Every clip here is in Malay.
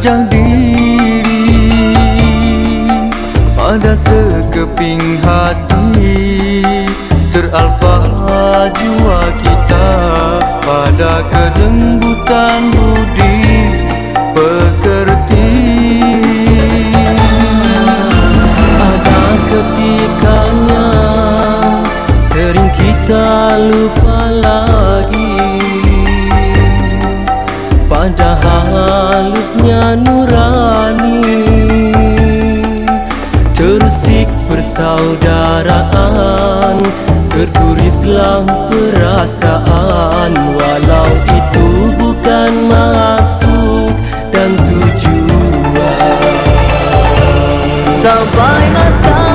sepanjang diri. Pada sekeping hati Teralpa jiwa kita. Pada kedembutan budi Pekerti. Ada ketikanya Sering kita lupalah. nurani. Tersik persaudaraan Terkurislah perasaan. Walau itu bukan masuk dan tujuan. Sampai masa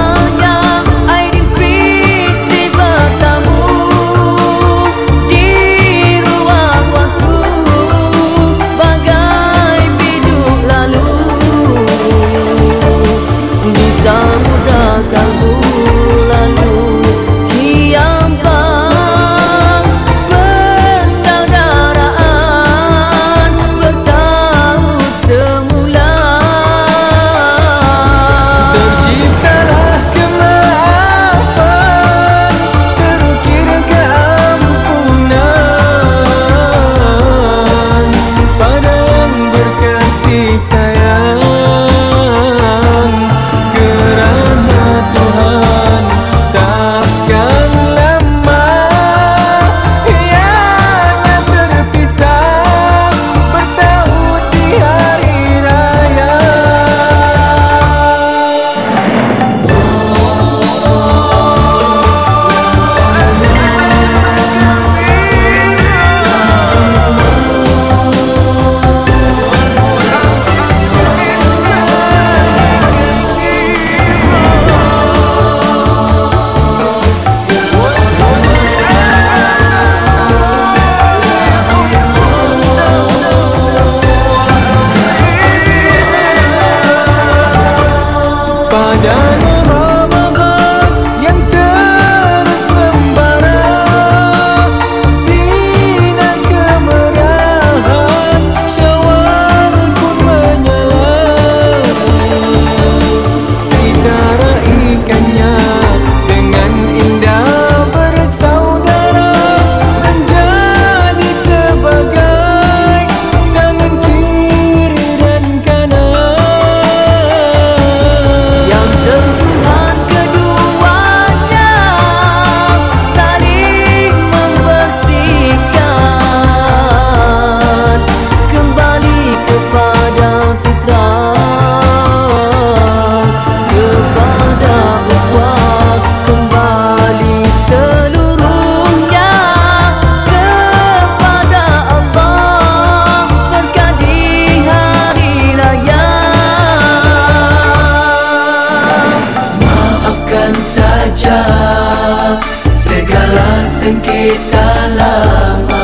sengketa lama.